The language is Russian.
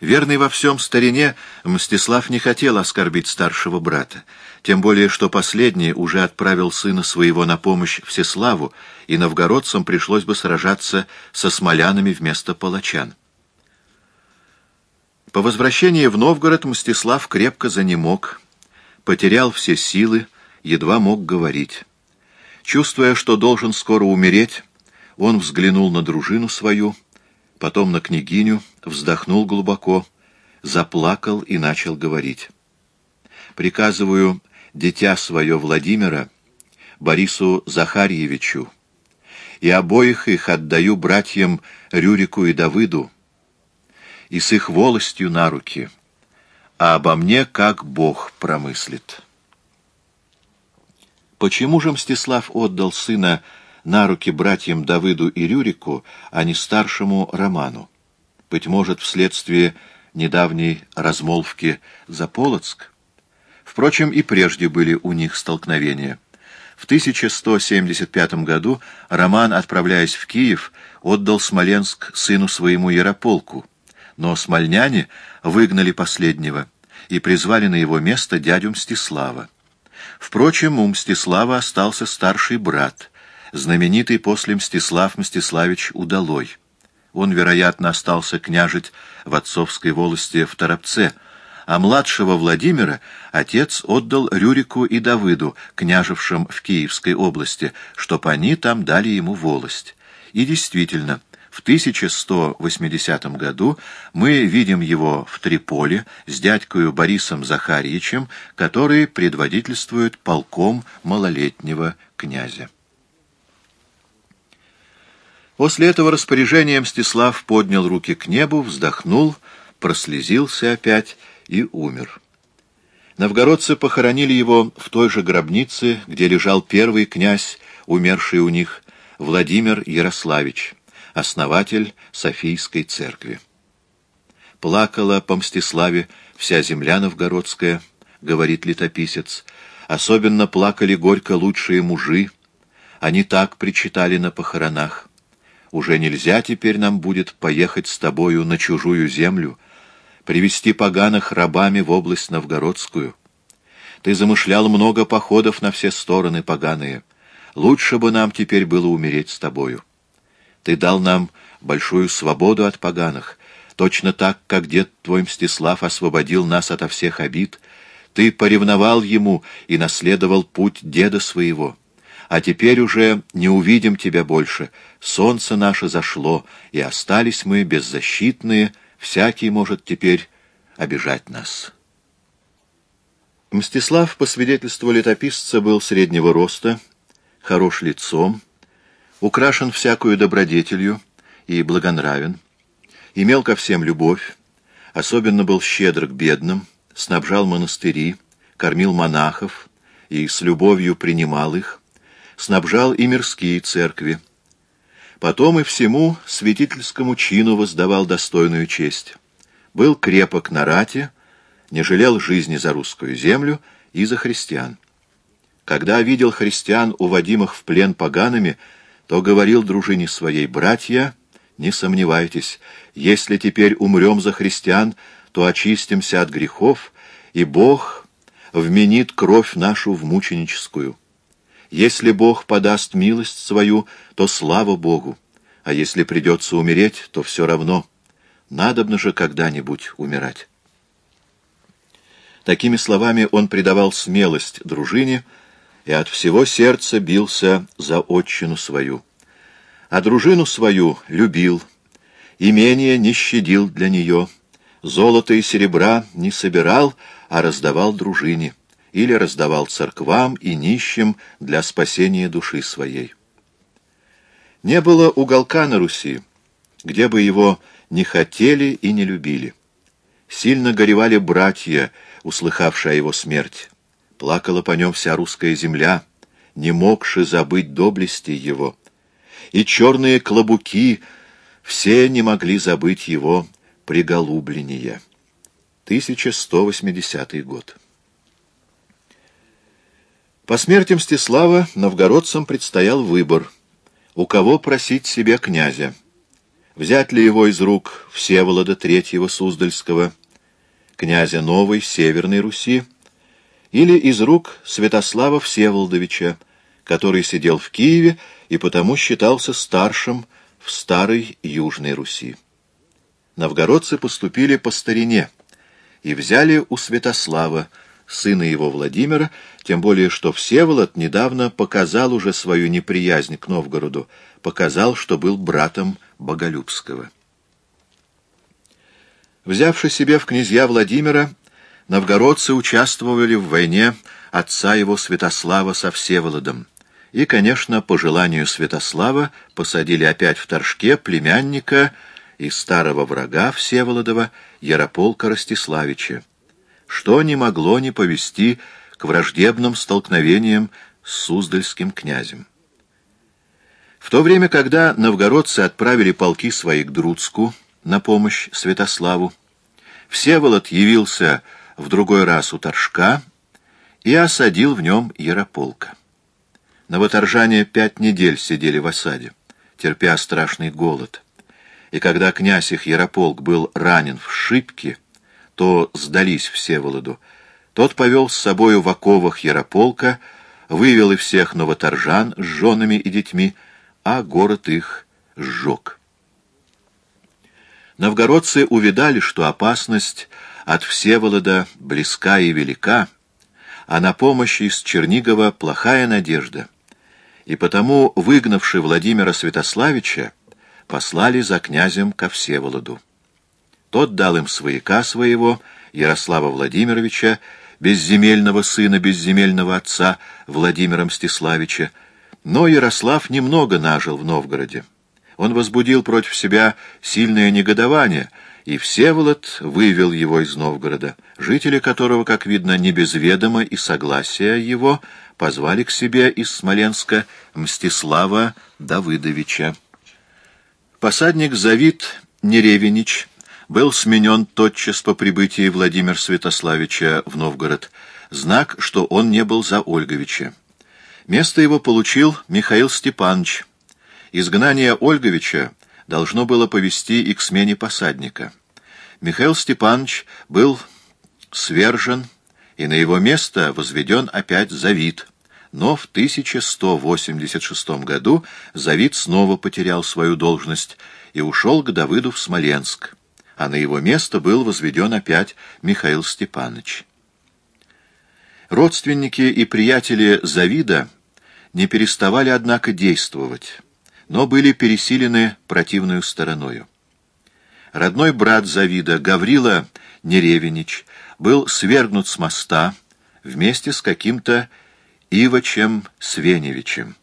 Верный во всем старине, Мстислав не хотел оскорбить старшего брата, тем более что последний уже отправил сына своего на помощь Всеславу, и новгородцам пришлось бы сражаться со смолянами вместо палачан. По возвращении в Новгород Мстислав крепко занемог, потерял все силы, едва мог говорить. Чувствуя, что должен скоро умереть, он взглянул на дружину свою, потом на княгиню, вздохнул глубоко, заплакал и начал говорить. «Приказываю дитя свое Владимира Борису Захарьевичу, и обоих их отдаю братьям Рюрику и Давыду, и с их волостью на руки, а обо мне как Бог промыслит». Почему же Мстислав отдал сына на руки братьям Давыду и Рюрику, а не старшему Роману. Быть может, вследствие недавней размолвки за Полоцк? Впрочем, и прежде были у них столкновения. В 1175 году Роман, отправляясь в Киев, отдал Смоленск сыну своему Ярополку, но смольняне выгнали последнего и призвали на его место дядю Мстислава. Впрочем, у Мстислава остался старший брат — знаменитый после Мстислав Мстиславич Удалой. Он, вероятно, остался княжить в отцовской волости в Торопце, а младшего Владимира отец отдал Рюрику и Давыду, княжевшим в Киевской области, чтоб они там дали ему волость. И действительно, в 1180 году мы видим его в Триполе с дядькою Борисом Захарьичем, который предводительствует полком малолетнего князя. После этого распоряжения Мстислав поднял руки к небу, вздохнул, прослезился опять и умер. Новгородцы похоронили его в той же гробнице, где лежал первый князь, умерший у них, Владимир Ярославич, основатель Софийской церкви. Плакала по Мстиславе вся земля новгородская, говорит летописец, особенно плакали горько лучшие мужи, они так причитали на похоронах. Уже нельзя теперь нам будет поехать с тобою на чужую землю, привести поганых рабами в область новгородскую. Ты замышлял много походов на все стороны поганые. Лучше бы нам теперь было умереть с тобою. Ты дал нам большую свободу от поганых, точно так, как дед твой Мстислав освободил нас ото всех обид. Ты поревновал ему и наследовал путь деда своего» а теперь уже не увидим тебя больше. Солнце наше зашло, и остались мы беззащитные, всякий может теперь обижать нас. Мстислав, по свидетельству летописца, был среднего роста, хорош лицом, украшен всякую добродетелью и благонравен, имел ко всем любовь, особенно был щедр к бедным, снабжал монастыри, кормил монахов и с любовью принимал их, снабжал и мирские церкви. Потом и всему святительскому чину воздавал достойную честь. Был крепок на рате, не жалел жизни за русскую землю и за христиан. Когда видел христиан, уводимых в плен погаными, то говорил дружине своей, «Братья, не сомневайтесь, если теперь умрем за христиан, то очистимся от грехов, и Бог вменит кровь нашу в мученическую». Если Бог подаст милость свою, то слава Богу, а если придется умереть, то все равно. Надобно же когда-нибудь умирать. Такими словами он придавал смелость дружине и от всего сердца бился за отчину свою. А дружину свою любил, имение не щадил для нее, золото и серебра не собирал, а раздавал дружине или раздавал церквам и нищим для спасения души своей. Не было уголка на Руси, где бы его не хотели и не любили. Сильно горевали братья, услыхавшие о его смерти. Плакала по нем вся русская земля, не могши забыть доблести его. И черные клобуки все не могли забыть его приголубление. 1180 год. По смерти Мстислава новгородцам предстоял выбор, у кого просить себе князя. взять ли его из рук Всеволода Третьего Суздальского, князя Новой Северной Руси, или из рук Святослава Всеволодовича, который сидел в Киеве и потому считался старшим в Старой Южной Руси. Новгородцы поступили по старине и взяли у Святослава, сына его Владимира, тем более что Всеволод недавно показал уже свою неприязнь к Новгороду, показал, что был братом Боголюбского. Взявши себе в князья Владимира, новгородцы участвовали в войне отца его Святослава со Всеволодом, и, конечно, по желанию Святослава посадили опять в Торжке племянника и старого врага Всеволодова Ярополка Ростиславича что не могло не повести к враждебным столкновениям с Суздальским князем. В то время, когда новгородцы отправили полки свои к Друцку на помощь Святославу, Всеволод явился в другой раз у Торжка и осадил в нем Ярополка. Новоторжане пять недель сидели в осаде, терпя страшный голод. И когда князь их Ярополк был ранен в шибке, то сдались Всеволоду. Тот повел с собою в оковах Ярополка, вывел и всех новоторжан с женами и детьми, а город их сжег. Новгородцы увидали, что опасность от Всеволода близка и велика, а на помощь из Чернигова плохая надежда. И потому, выгнавши Владимира Святославича, послали за князем ко Всеволоду. Тот дал им свояка своего, Ярослава Владимировича, безземельного сына безземельного отца Владимира Мстиславича, но Ярослав немного нажил в Новгороде. Он возбудил против себя сильное негодование, и Всеволод вывел его из Новгорода, жители которого, как видно, не без ведома и согласия его, позвали к себе из Смоленска Мстислава Давыдовича. Посадник Завид Неревенич был сменен тотчас по прибытии Владимир Святославича в Новгород, знак, что он не был за Ольговича. Место его получил Михаил Степанович. Изгнание Ольговича должно было повести и к смене посадника. Михаил Степанович был свержен, и на его место возведен опять Завид. Но в 1186 году Завид снова потерял свою должность и ушел к Давыду в Смоленск а на его место был возведен опять Михаил Степанович. Родственники и приятели Завида не переставали, однако, действовать, но были пересилены противную стороною. Родной брат Завида, Гаврила Неревенич, был свергнут с моста вместе с каким-то Ивачем Свеневичем.